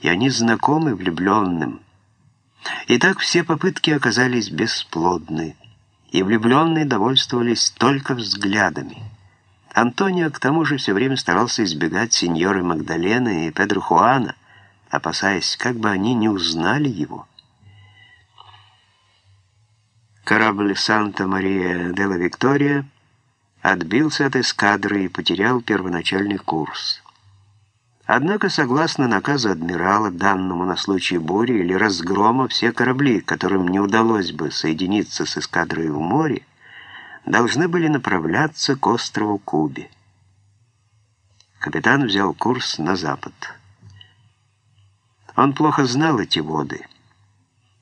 и они знакомы влюбленным. И так все попытки оказались бесплодны, и влюбленные довольствовались только взглядами. Антонио к тому же все время старался избегать сеньоры Магдалены и Педро Хуана, опасаясь, как бы они не узнали его. Корабль «Санта-Мария де ла Виктория» отбился от эскадры и потерял первоначальный курс. Однако, согласно наказу адмирала, данному на случай бури или разгрома, все корабли, которым не удалось бы соединиться с эскадрой в море, должны были направляться к острову Кубе. Капитан взял курс на запад. Он плохо знал эти воды.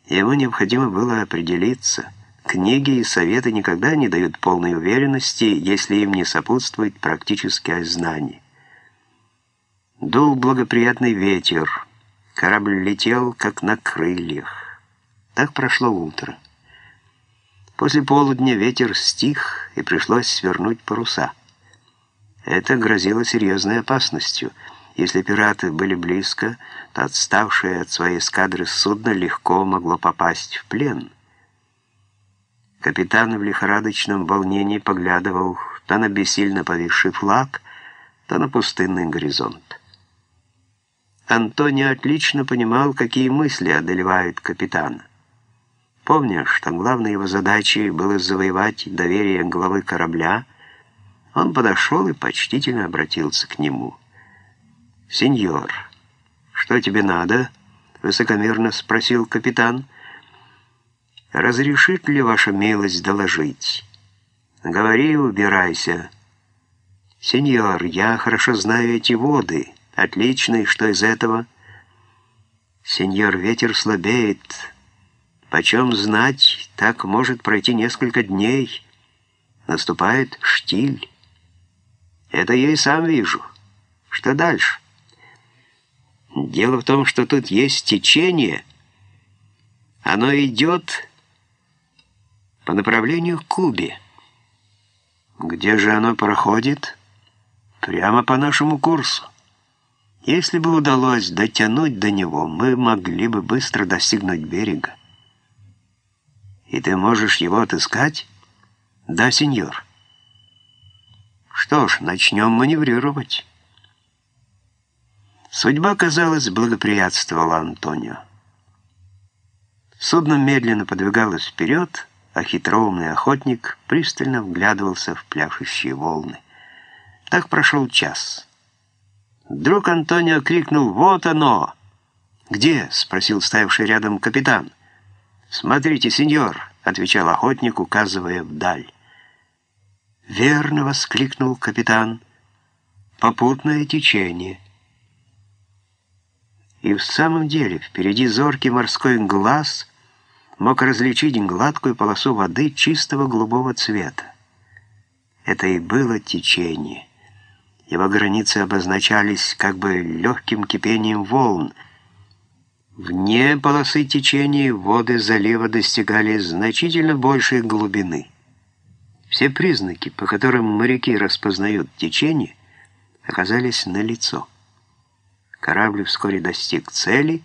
Ему необходимо было определиться. Книги и советы никогда не дают полной уверенности, если им не сопутствует практическое знание. Дул благоприятный ветер. Корабль летел, как на крыльях. Так прошло утро. После полудня ветер стих, и пришлось свернуть паруса. Это грозило серьезной опасностью. Если пираты были близко, то отставшее от своей эскадры судно легко могло попасть в плен. Капитан в лихорадочном волнении поглядывал то на бессильно повисший флаг, то на пустынный горизонт. Антонио отлично понимал, какие мысли одолевают капитана. Помня, что главной его задачей было завоевать доверие главы корабля, он подошел и почтительно обратился к нему. «Сеньор, что тебе надо?» — высокомерно спросил капитан. «Разрешит ли ваша милость доложить?» «Говори убирайся». «Сеньор, я хорошо знаю эти воды». Отлично, и что из этого? Сеньор, ветер слабеет. Почем знать, так может пройти несколько дней. Наступает штиль. Это я и сам вижу. Что дальше? Дело в том, что тут есть течение. Оно идет по направлению к Кубе. Где же оно проходит? Прямо по нашему курсу. Если бы удалось дотянуть до него, мы могли бы быстро достигнуть берега. И ты можешь его отыскать? Да, сеньор. Что ж, начнем маневрировать. Судьба, казалось, благоприятствовала Антонио. Судно медленно подвигалось вперед, а хитроумный охотник пристально вглядывался в пляшущие волны. Так прошел час. Вдруг Антонио крикнул «Вот оно!» «Где?» — спросил стоявший рядом капитан. «Смотрите, сеньор!» — отвечал охотник, указывая вдаль. «Верно!» — воскликнул капитан. «Попутное течение». И в самом деле впереди зоркий морской глаз мог различить гладкую полосу воды чистого голубого цвета. Это и было течение. Его границы обозначались как бы легким кипением волн. Вне полосы течения воды залива достигали значительно большей глубины. Все признаки, по которым моряки распознают течение, оказались налицо. Корабль вскоре достиг цели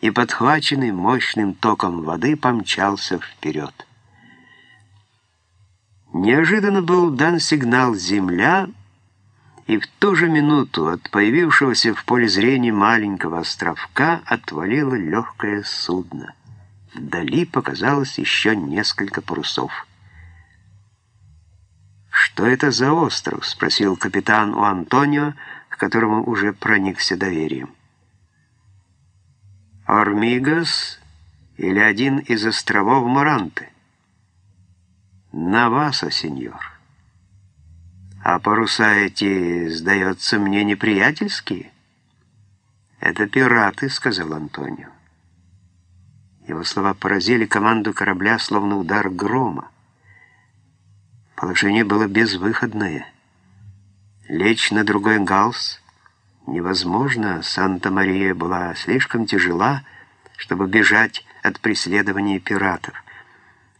и, подхваченный мощным током воды, помчался вперед. Неожиданно был дан сигнал «Земля», и в ту же минуту от появившегося в поле зрения маленького островка отвалило легкое судно. Вдали показалось еще несколько парусов. «Что это за остров?» — спросил капитан у Антонио, к которому уже проникся доверием. «Ормигас или один из островов Моранты?» «Наваса, сеньор». А паруса эти, сдается мне, неприятельские. Это пираты, сказал Антонио. Его слова поразили команду корабля, словно удар грома. Положение было безвыходное. Лечь на другой галс невозможно. Санта-Мария была слишком тяжела, чтобы бежать от преследования пиратов.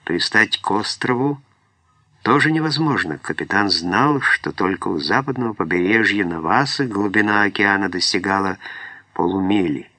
Пристать к острову тоже невозможно. Капитан знал, что только у западного побережья Навасы глубина океана достигала полумили.